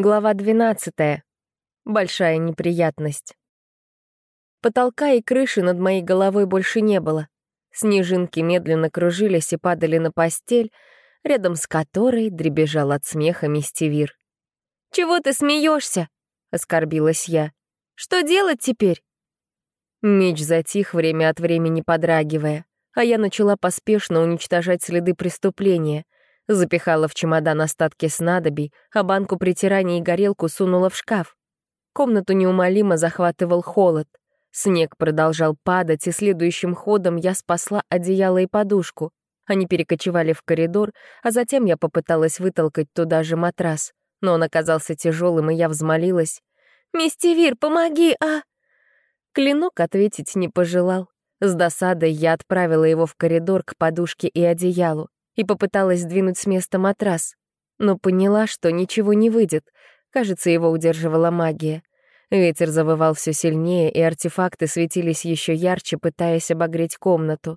Глава 12. Большая неприятность. Потолка и крыши над моей головой больше не было. Снежинки медленно кружились и падали на постель, рядом с которой дребезжал от смеха мистевир. «Чего ты смеешься? оскорбилась я. «Что делать теперь?» Меч затих, время от времени подрагивая, а я начала поспешно уничтожать следы преступления — Запихала в чемодан остатки снадобий, а банку притираний и горелку сунула в шкаф. Комнату неумолимо захватывал холод. Снег продолжал падать, и следующим ходом я спасла одеяло и подушку. Они перекочевали в коридор, а затем я попыталась вытолкать туда же матрас. Но он оказался тяжелым, и я взмолилась. «Мистевир, помоги, а!» Клинок ответить не пожелал. С досадой я отправила его в коридор к подушке и одеялу и попыталась сдвинуть с места матрас, но поняла, что ничего не выйдет. Кажется, его удерживала магия. Ветер завывал все сильнее, и артефакты светились еще ярче, пытаясь обогреть комнату.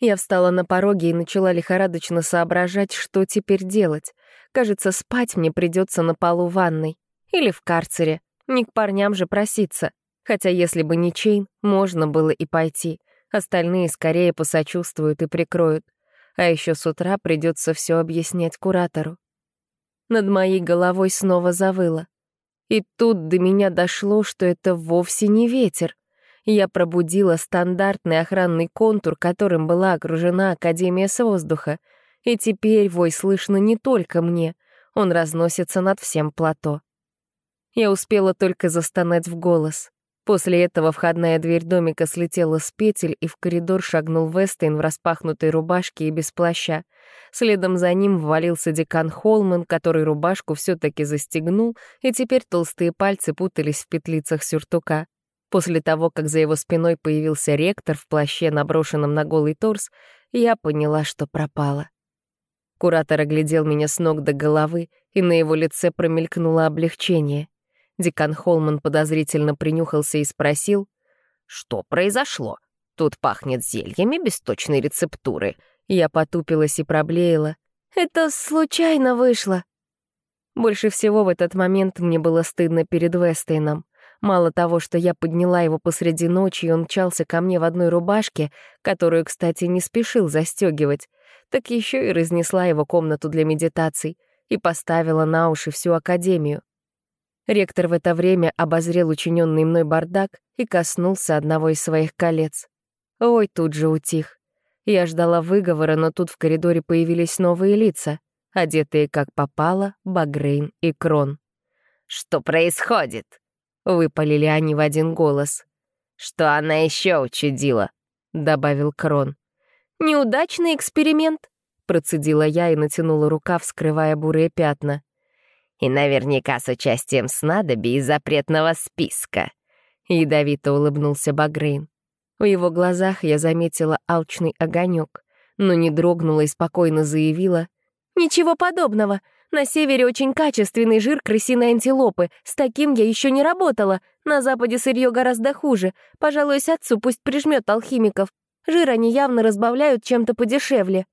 Я встала на пороге и начала лихорадочно соображать, что теперь делать. Кажется, спать мне придется на полу ванной. Или в карцере. Не к парням же проситься. Хотя если бы не Чейн, можно было и пойти. Остальные скорее посочувствуют и прикроют а еще с утра придется все объяснять куратору. Над моей головой снова завыло. И тут до меня дошло, что это вовсе не ветер. Я пробудила стандартный охранный контур, которым была окружена Академия с воздуха. И теперь вой слышно не только мне, он разносится над всем плато. Я успела только застонать в голос. После этого входная дверь домика слетела с петель, и в коридор шагнул Вестейн в распахнутой рубашке и без плаща. Следом за ним ввалился декан Холман, который рубашку все таки застегнул, и теперь толстые пальцы путались в петлицах сюртука. После того, как за его спиной появился ректор в плаще, наброшенном на голый торс, я поняла, что пропала. Куратор оглядел меня с ног до головы, и на его лице промелькнуло облегчение — Декан Холман подозрительно принюхался и спросил, «Что произошло? Тут пахнет зельями без точной рецептуры». Я потупилась и проблеяла. «Это случайно вышло». Больше всего в этот момент мне было стыдно перед Вестейном. Мало того, что я подняла его посреди ночи, и он мчался ко мне в одной рубашке, которую, кстати, не спешил застегивать, так еще и разнесла его комнату для медитаций и поставила на уши всю академию. Ректор в это время обозрел учиненный мной бардак и коснулся одного из своих колец. Ой, тут же утих. Я ждала выговора, но тут в коридоре появились новые лица, одетые как попало Багрейн и Крон. «Что происходит?» — выпалили они в один голос. «Что она еще учудила?» — добавил Крон. «Неудачный эксперимент», — процедила я и натянула рукав, скрывая бурые пятна. И наверняка с участием снадобий из запретного списка. Ядовито улыбнулся Багрейн. В его глазах я заметила алчный огонек, но не дрогнула и спокойно заявила. «Ничего подобного. На севере очень качественный жир крысиной антилопы. С таким я еще не работала. На западе сырье гораздо хуже. Пожалуюсь отцу, пусть прижмет алхимиков. Жир они явно разбавляют чем-то подешевле».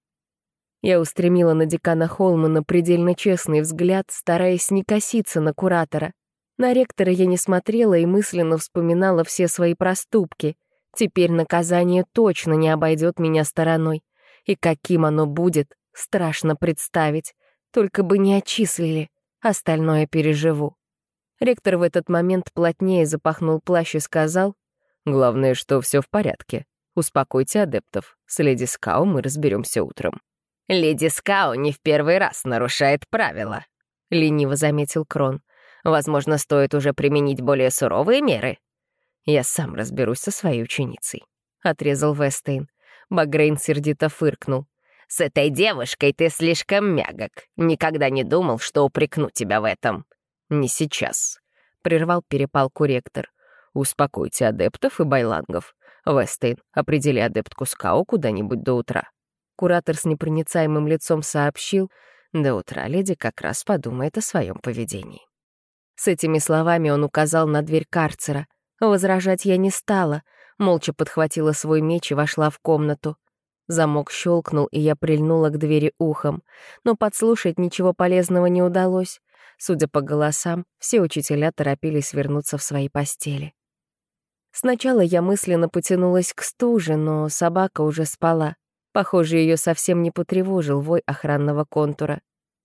Я устремила на декана Холмана предельно честный взгляд, стараясь не коситься на куратора. На ректора я не смотрела и мысленно вспоминала все свои проступки. Теперь наказание точно не обойдет меня стороной. И каким оно будет, страшно представить. Только бы не отчислили, остальное переживу. Ректор в этот момент плотнее запахнул плащ и сказал, «Главное, что все в порядке. Успокойте адептов. С леди Скау мы разберемся утром». «Леди Скау не в первый раз нарушает правила», — лениво заметил Крон. «Возможно, стоит уже применить более суровые меры». «Я сам разберусь со своей ученицей», — отрезал Вестейн. Багрейн сердито фыркнул. «С этой девушкой ты слишком мягок. Никогда не думал, что упрекну тебя в этом». «Не сейчас», — прервал перепалку ректор. «Успокойте адептов и байлангов. Вестейн, определи адептку Скау куда-нибудь до утра». Куратор с непроницаемым лицом сообщил, до утра леди как раз подумает о своем поведении. С этими словами он указал на дверь карцера. Возражать я не стала, молча подхватила свой меч и вошла в комнату. Замок щелкнул, и я прильнула к двери ухом. Но подслушать ничего полезного не удалось. Судя по голосам, все учителя торопились вернуться в свои постели. Сначала я мысленно потянулась к стуже, но собака уже спала. Похоже, ее совсем не потревожил вой охранного контура.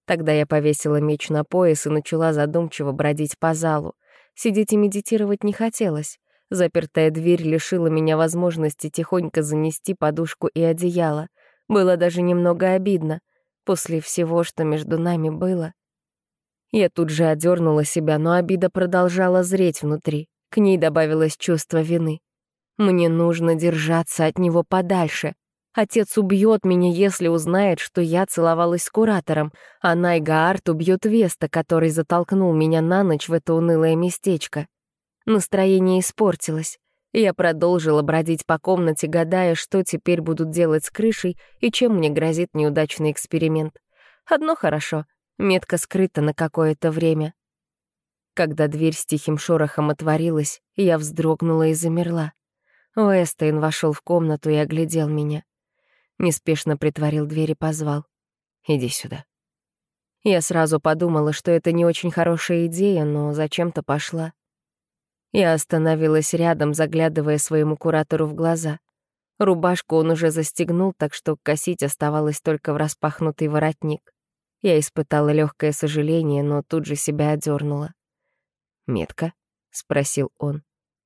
Тогда я повесила меч на пояс и начала задумчиво бродить по залу. Сидеть и медитировать не хотелось. Запертая дверь лишила меня возможности тихонько занести подушку и одеяло. Было даже немного обидно. После всего, что между нами было. Я тут же одернула себя, но обида продолжала зреть внутри. К ней добавилось чувство вины. Мне нужно держаться от него подальше. Отец убьет меня, если узнает, что я целовалась с куратором, а Найгаарт убьет Веста, который затолкнул меня на ночь в это унылое местечко. Настроение испортилось. Я продолжила бродить по комнате, гадая, что теперь будут делать с крышей и чем мне грозит неудачный эксперимент. Одно хорошо — метка скрыта на какое-то время. Когда дверь с тихим шорохом отворилась, я вздрогнула и замерла. Уэстейн вошел в комнату и оглядел меня. Неспешно притворил дверь и позвал. «Иди сюда». Я сразу подумала, что это не очень хорошая идея, но зачем-то пошла. Я остановилась рядом, заглядывая своему куратору в глаза. Рубашку он уже застегнул, так что косить оставалось только в распахнутый воротник. Я испытала легкое сожаление, но тут же себя одернула. «Метка?» — спросил он.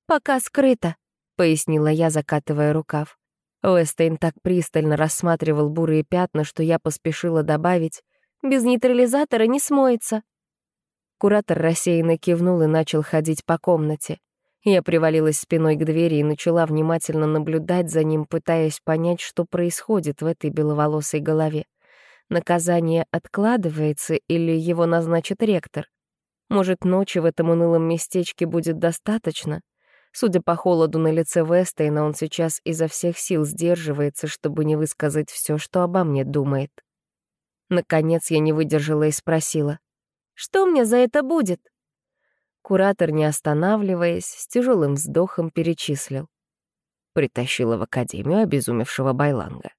«Пока скрыто», — пояснила я, закатывая рукав. Уэстейн так пристально рассматривал бурые пятна, что я поспешила добавить «без нейтрализатора не смоется». Куратор рассеянно кивнул и начал ходить по комнате. Я привалилась спиной к двери и начала внимательно наблюдать за ним, пытаясь понять, что происходит в этой беловолосой голове. Наказание откладывается или его назначит ректор? Может, ночи в этом унылом местечке будет достаточно? Судя по холоду на лице Вестейна, он сейчас изо всех сил сдерживается, чтобы не высказать все, что обо мне думает. Наконец я не выдержала и спросила. «Что мне за это будет?» Куратор, не останавливаясь, с тяжелым вздохом перечислил. Притащила в академию обезумевшего Байланга.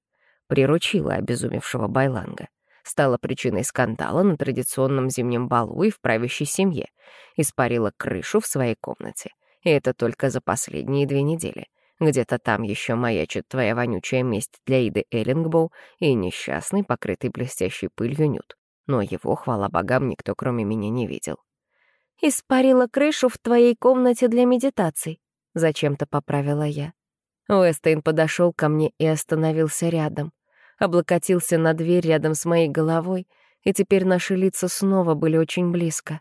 Приручила обезумевшего Байланга. Стала причиной скандала на традиционном зимнем балу и в правящей семье. Испарила крышу в своей комнате и это только за последние две недели. Где-то там еще маячит твоя вонючая месть для Иды Эллингбоу и несчастный, покрытый блестящей пылью Нют. Но его, хвала богам, никто кроме меня не видел. «Испарила крышу в твоей комнате для медитаций», — зачем-то поправила я. Уэстейн подошел ко мне и остановился рядом. Облокотился на дверь рядом с моей головой, и теперь наши лица снова были очень близко.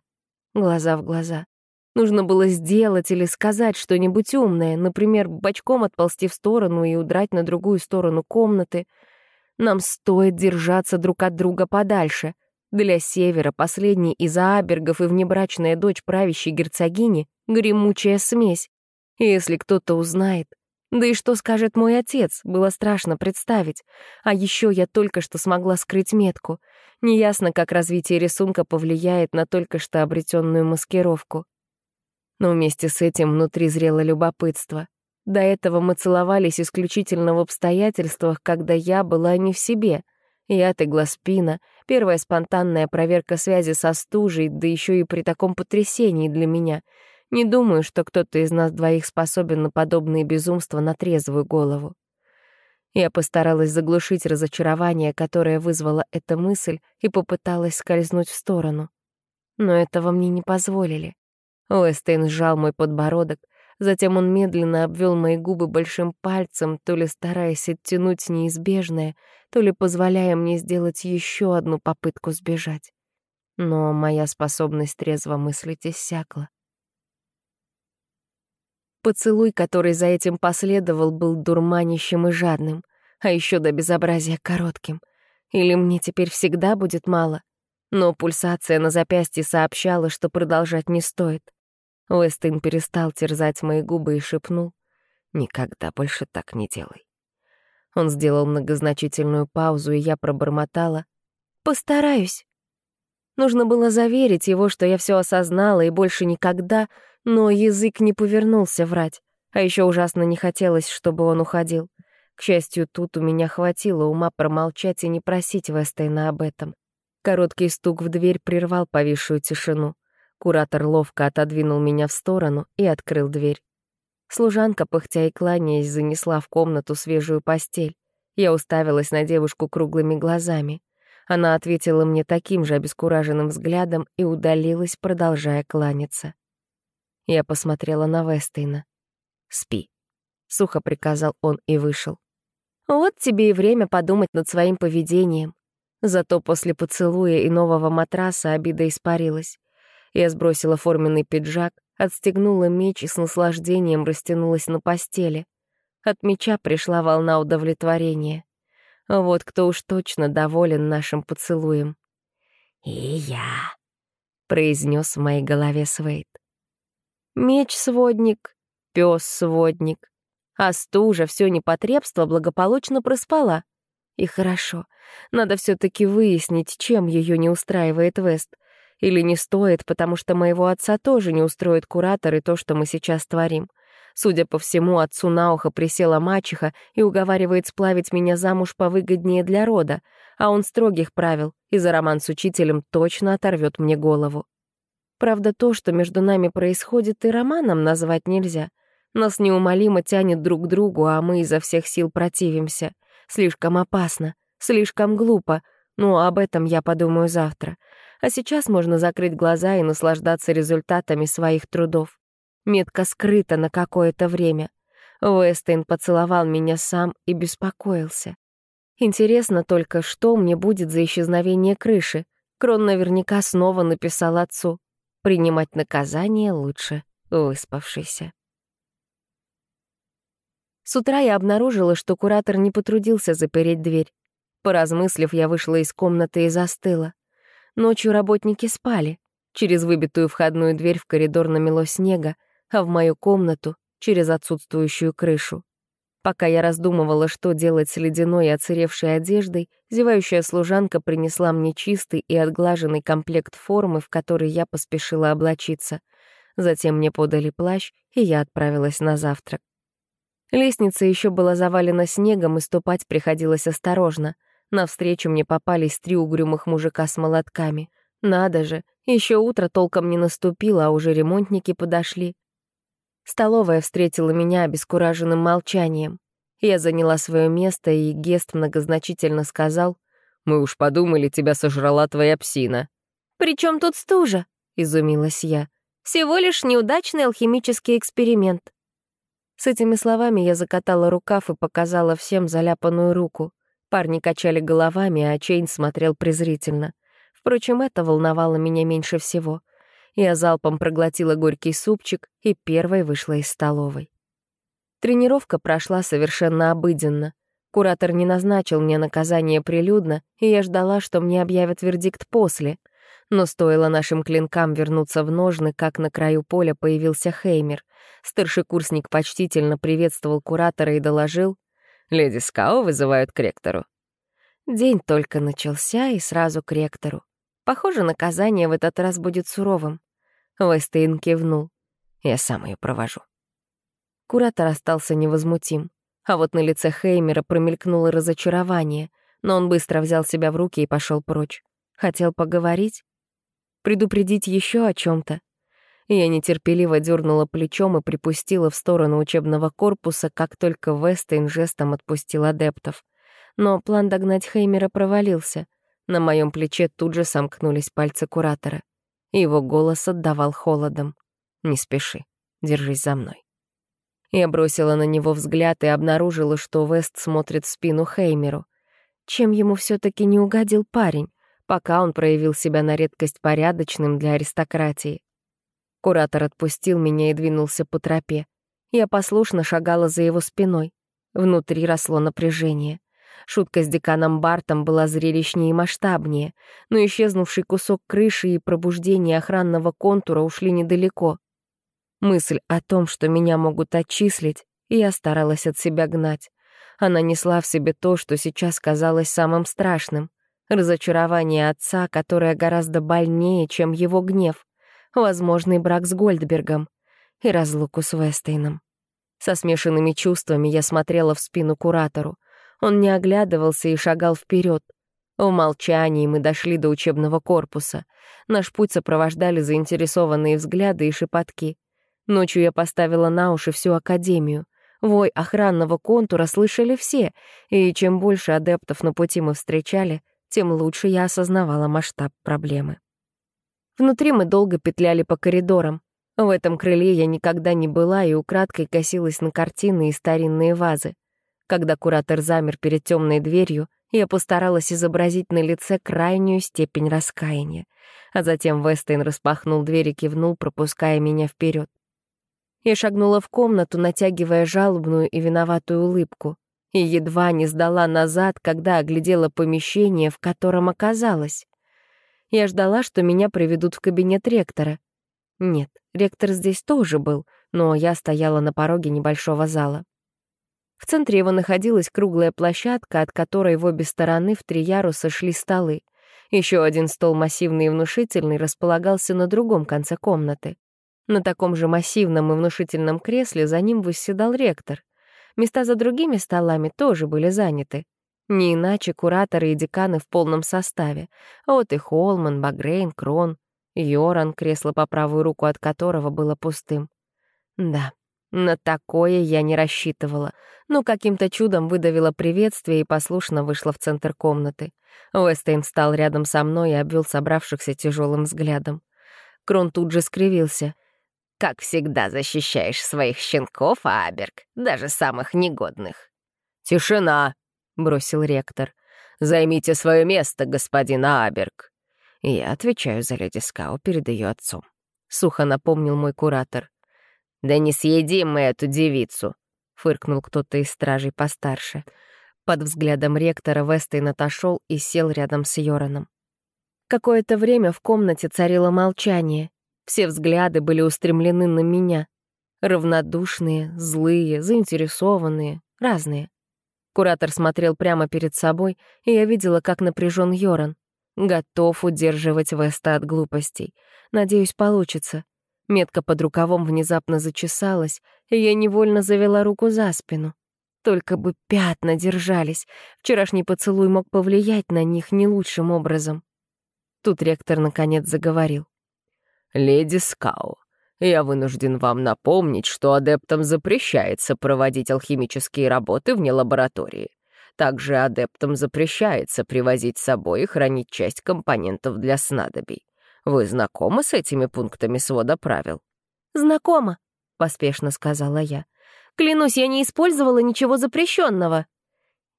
Глаза в глаза. Нужно было сделать или сказать что-нибудь умное, например, бочком отползти в сторону и удрать на другую сторону комнаты. Нам стоит держаться друг от друга подальше. Для Севера последний из Абергов и внебрачная дочь правящей герцогини — гремучая смесь. Если кто-то узнает... Да и что скажет мой отец, было страшно представить. А еще я только что смогла скрыть метку. Неясно, как развитие рисунка повлияет на только что обретенную маскировку. Но вместе с этим внутри зрело любопытство. До этого мы целовались исключительно в обстоятельствах, когда я была не в себе. Яд и гласпина, первая спонтанная проверка связи со стужей, да еще и при таком потрясении для меня. Не думаю, что кто-то из нас двоих способен на подобные безумства на трезвую голову. Я постаралась заглушить разочарование, которое вызвала эта мысль, и попыталась скользнуть в сторону. Но этого мне не позволили. Уэстейн сжал мой подбородок, затем он медленно обвел мои губы большим пальцем, то ли стараясь оттянуть неизбежное, то ли позволяя мне сделать еще одну попытку сбежать. Но моя способность трезво мыслить иссякла. Поцелуй, который за этим последовал, был дурманящим и жадным, а еще до безобразия коротким. Или мне теперь всегда будет мало? Но пульсация на запястье сообщала, что продолжать не стоит. Уэстин перестал терзать мои губы и шепнул «Никогда больше так не делай». Он сделал многозначительную паузу, и я пробормотала «Постараюсь». Нужно было заверить его, что я все осознала и больше никогда, но язык не повернулся врать, а еще ужасно не хотелось, чтобы он уходил. К счастью, тут у меня хватило ума промолчать и не просить Вестейна об этом. Короткий стук в дверь прервал повисшую тишину. Куратор ловко отодвинул меня в сторону и открыл дверь. Служанка, пыхтя и кланяясь, занесла в комнату свежую постель. Я уставилась на девушку круглыми глазами. Она ответила мне таким же обескураженным взглядом и удалилась, продолжая кланяться. Я посмотрела на Вестейна. «Спи», — сухо приказал он и вышел. «Вот тебе и время подумать над своим поведением». Зато после поцелуя и нового матраса обида испарилась. Я сбросила форменный пиджак, отстегнула меч и с наслаждением растянулась на постели. От меча пришла волна удовлетворения. Вот кто уж точно доволен нашим поцелуем. «И я», — произнес в моей голове Свейт. Меч-сводник, пес-сводник. А стужа все непотребство благополучно проспала. И хорошо. Надо все таки выяснить, чем ее не устраивает Вест. Или не стоит, потому что моего отца тоже не устроит куратор и то, что мы сейчас творим. Судя по всему, отцу на ухо присела мачеха и уговаривает сплавить меня замуж повыгоднее для рода, а он строгих правил, и за роман с учителем точно оторвет мне голову. Правда, то, что между нами происходит, и романом назвать нельзя. Нас неумолимо тянет друг к другу, а мы изо всех сил противимся. Слишком опасно, слишком глупо, но об этом я подумаю завтра. А сейчас можно закрыть глаза и наслаждаться результатами своих трудов. Метка скрыта на какое-то время. Уэстейн поцеловал меня сам и беспокоился. Интересно только, что мне будет за исчезновение крыши. Крон наверняка снова написал отцу. Принимать наказание лучше выспавшийся. С утра я обнаружила, что куратор не потрудился запереть дверь. Поразмыслив, я вышла из комнаты и застыла. Ночью работники спали. Через выбитую входную дверь в коридор намело снега, а в мою комнату — через отсутствующую крышу. Пока я раздумывала, что делать с ледяной и оцаревшей одеждой, зевающая служанка принесла мне чистый и отглаженный комплект формы, в который я поспешила облачиться. Затем мне подали плащ, и я отправилась на завтрак. Лестница еще была завалена снегом, и ступать приходилось осторожно. Навстречу мне попались три угрюмых мужика с молотками. Надо же, еще утро толком не наступило, а уже ремонтники подошли. Столовая встретила меня обескураженным молчанием. Я заняла свое место, и Гест многозначительно сказал, «Мы уж подумали, тебя сожрала твоя псина». «При чем тут стужа?» — изумилась я. «Всего лишь неудачный алхимический эксперимент». С этими словами я закатала рукав и показала всем заляпанную руку. Парни качали головами, а Чейн смотрел презрительно. Впрочем, это волновало меня меньше всего. Я залпом проглотила горький супчик и первой вышла из столовой. Тренировка прошла совершенно обыденно. Куратор не назначил мне наказание прилюдно, и я ждала, что мне объявят вердикт после. Но стоило нашим клинкам вернуться в ножны, как на краю поля появился Хеймер. Старшекурсник почтительно приветствовал куратора и доложил. «Леди Скао вызывают к ректору». День только начался, и сразу к ректору. Похоже, наказание в этот раз будет суровым. Вестейн кивнул. Я сам ее провожу. Куратор остался невозмутим. А вот на лице Хеймера промелькнуло разочарование, но он быстро взял себя в руки и пошел прочь. Хотел поговорить? Предупредить еще о чем то Я нетерпеливо дернула плечом и припустила в сторону учебного корпуса, как только Вестейн жестом отпустил адептов. Но план догнать Хеймера провалился — на моем плече тут же сомкнулись пальцы куратора. Его голос отдавал холодом. «Не спеши, держись за мной». Я бросила на него взгляд и обнаружила, что Вест смотрит в спину Хеймеру. Чем ему все таки не угодил парень, пока он проявил себя на редкость порядочным для аристократии. Куратор отпустил меня и двинулся по тропе. Я послушно шагала за его спиной. Внутри росло напряжение. Шутка с деканом Бартом была зрелищнее и масштабнее, но исчезнувший кусок крыши и пробуждение охранного контура ушли недалеко. Мысль о том, что меня могут отчислить, я старалась от себя гнать. Она несла в себе то, что сейчас казалось самым страшным. Разочарование отца, которое гораздо больнее, чем его гнев. Возможный брак с Гольдбергом. И разлуку с Вестейном. Со смешанными чувствами я смотрела в спину куратору. Он не оглядывался и шагал вперед. В молчании мы дошли до учебного корпуса. Наш путь сопровождали заинтересованные взгляды и шепотки. Ночью я поставила на уши всю академию. Вой охранного контура слышали все, и чем больше адептов на пути мы встречали, тем лучше я осознавала масштаб проблемы. Внутри мы долго петляли по коридорам. В этом крыле я никогда не была и украдкой косилась на картины и старинные вазы. Когда куратор замер перед темной дверью, я постаралась изобразить на лице крайнюю степень раскаяния. А затем Вестейн распахнул дверь и кивнул, пропуская меня вперед. Я шагнула в комнату, натягивая жалобную и виноватую улыбку, и едва не сдала назад, когда оглядела помещение, в котором оказалась. Я ждала, что меня приведут в кабинет ректора. Нет, ректор здесь тоже был, но я стояла на пороге небольшого зала. В центре его находилась круглая площадка, от которой в обе стороны в три яруса шли столы. Еще один стол, массивный и внушительный, располагался на другом конце комнаты. На таком же массивном и внушительном кресле за ним восседал ректор. Места за другими столами тоже были заняты. Не иначе кураторы и деканы в полном составе. Вот и Холман, Багрейн, Крон, Йоран, кресло по правую руку от которого было пустым. Да, на такое я не рассчитывала, но каким-то чудом выдавила приветствие и послушно вышла в центр комнаты. Уэстейн встал рядом со мной и обвел собравшихся тяжелым взглядом. Крон тут же скривился. «Как всегда защищаешь своих щенков, Аберг, даже самых негодных». «Тишина!» — бросил ректор. «Займите свое место, господин Аберг». «Я отвечаю за леди Скау перед ее отцом», — сухо напомнил мой куратор. «Да не съедим мы эту девицу!» — фыркнул кто-то из стражей постарше. Под взглядом ректора Вестейн отошел и сел рядом с Йораном. Какое-то время в комнате царило молчание. Все взгляды были устремлены на меня. Равнодушные, злые, заинтересованные, разные. Куратор смотрел прямо перед собой, и я видела, как напряжен Йоран. Готов удерживать Веста от глупостей. Надеюсь, получится. Метка под рукавом внезапно зачесалась, и я невольно завела руку за спину. Только бы пятна держались. Вчерашний поцелуй мог повлиять на них не лучшим образом. Тут ректор наконец заговорил. «Леди Скау, я вынужден вам напомнить, что адептам запрещается проводить алхимические работы вне лаборатории. Также адептам запрещается привозить с собой и хранить часть компонентов для снадобий. Вы знакомы с этими пунктами свода правил?» «Знакома», — поспешно сказала я. «Клянусь, я не использовала ничего запрещенного».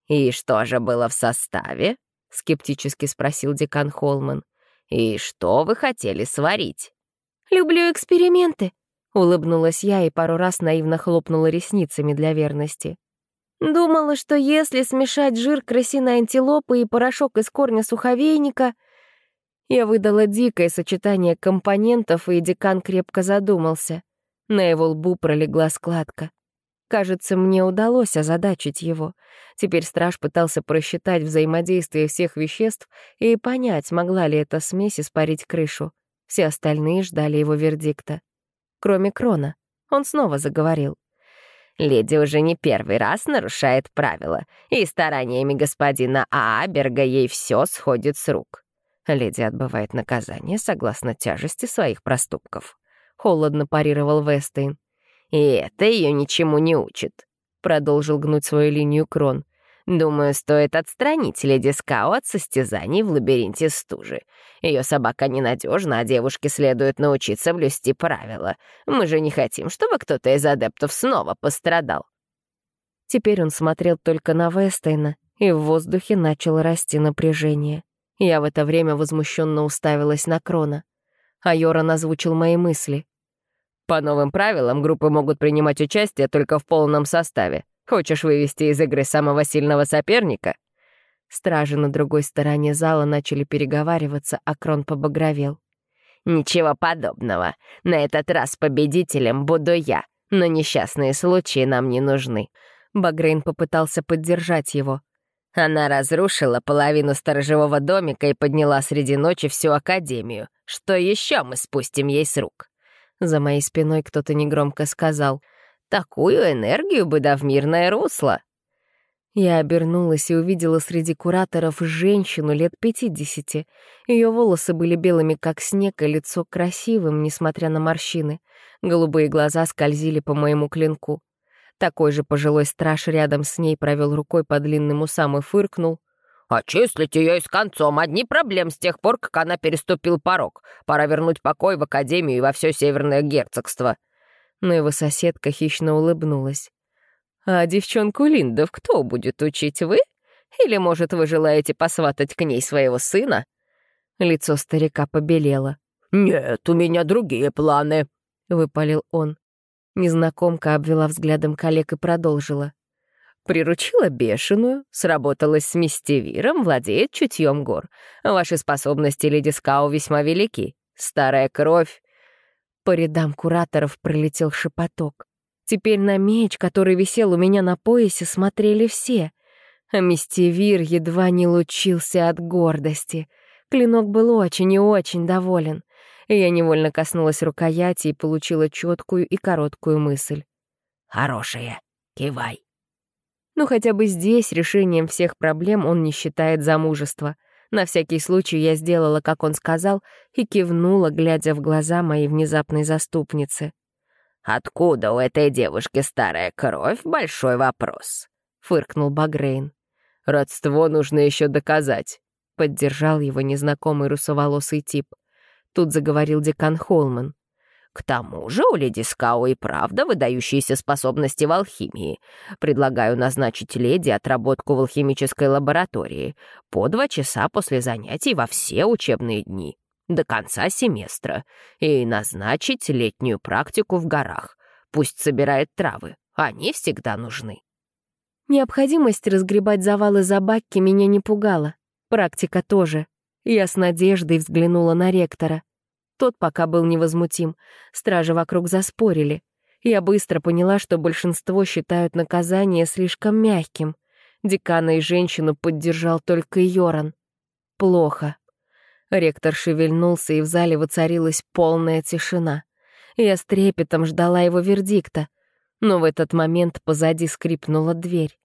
«И что же было в составе?» — скептически спросил декан Холман. «И что вы хотели сварить?» «Люблю эксперименты», — улыбнулась я и пару раз наивно хлопнула ресницами для верности. Думала, что если смешать жир крысиной антилопы и порошок из корня суховейника, я выдала дикое сочетание компонентов, и декан крепко задумался. На его лбу пролегла складка. Кажется, мне удалось озадачить его. Теперь страж пытался просчитать взаимодействие всех веществ и понять, могла ли эта смесь испарить крышу. Все остальные ждали его вердикта. Кроме Крона. Он снова заговорил. Леди уже не первый раз нарушает правила, и стараниями господина Ааберга ей все сходит с рук. Леди отбывает наказание согласно тяжести своих проступков. Холодно парировал Вестейн. «И это ее ничему не учит», — продолжил гнуть свою линию Крон. «Думаю, стоит отстранить леди Скау от состязаний в лабиринте стужи. Ее собака ненадежна, а девушке следует научиться блюсти правила. Мы же не хотим, чтобы кто-то из адептов снова пострадал». Теперь он смотрел только на Вестейна, и в воздухе начало расти напряжение. Я в это время возмущенно уставилась на Крона. А Йоран озвучил мои мысли. «По новым правилам группы могут принимать участие только в полном составе. Хочешь вывести из игры самого сильного соперника?» Стражи на другой стороне зала начали переговариваться, а Крон побагровел. «Ничего подобного. На этот раз победителем буду я, но несчастные случаи нам не нужны». Багрейн попытался поддержать его. Она разрушила половину сторожевого домика и подняла среди ночи всю академию. Что еще мы спустим ей с рук? За моей спиной кто-то негромко сказал. Такую энергию бы да в мирное русло. Я обернулась и увидела среди кураторов женщину лет пятидесяти. Ее волосы были белыми, как снег, и лицо красивым, несмотря на морщины. Голубые глаза скользили по моему клинку. Такой же пожилой страж рядом с ней провел рукой по длинным усам и фыркнул. «Очислить ее и с концом. Одни проблем с тех пор, как она переступил порог. Пора вернуть покой в Академию и во все Северное Герцогство». Но его соседка хищно улыбнулась. А девчонку Линдов кто будет учить, вы? Или, может, вы желаете посватать к ней своего сына?» Лицо старика побелело. «Нет, у меня другие планы», — выпалил он. Незнакомка обвела взглядом коллег и продолжила. «Приручила бешеную, сработалась с мистевиром, владеет чутьем гор. Ваши способности, леди Скау, весьма велики. Старая кровь». По рядам кураторов пролетел шепоток. Теперь на меч, который висел у меня на поясе, смотрели все. А Мистевир едва не лучился от гордости. Клинок был очень и очень доволен. Я невольно коснулась рукояти и получила четкую и короткую мысль. «Хорошая, кивай». Ну, хотя бы здесь решением всех проблем он не считает замужество. На всякий случай я сделала, как он сказал, и кивнула, глядя в глаза моей внезапной заступницы. «Откуда у этой девушки старая кровь — большой вопрос», — фыркнул Багрейн. «Родство нужно еще доказать», — поддержал его незнакомый русоволосый тип. Тут заговорил декан Холман. «К тому же у леди Скау и правда выдающиеся способности в алхимии. Предлагаю назначить леди отработку в алхимической лаборатории по два часа после занятий во все учебные дни до конца семестра и назначить летнюю практику в горах. Пусть собирает травы, они всегда нужны. Необходимость разгребать завалы за бакки меня не пугала. Практика тоже. Я с надеждой взглянула на ректора. Тот пока был невозмутим. Стражи вокруг заспорили. Я быстро поняла, что большинство считают наказание слишком мягким. Декана и женщину поддержал только Йоран. Плохо. Ректор шевельнулся, и в зале воцарилась полная тишина. Я с трепетом ждала его вердикта, но в этот момент позади скрипнула дверь.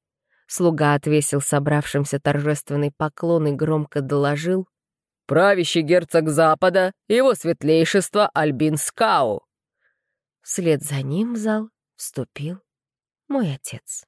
Слуга отвесил собравшимся торжественный поклон и громко доложил. «Правящий герцог Запада, его светлейшество Альбин Скау!» Вслед за ним в зал вступил мой отец.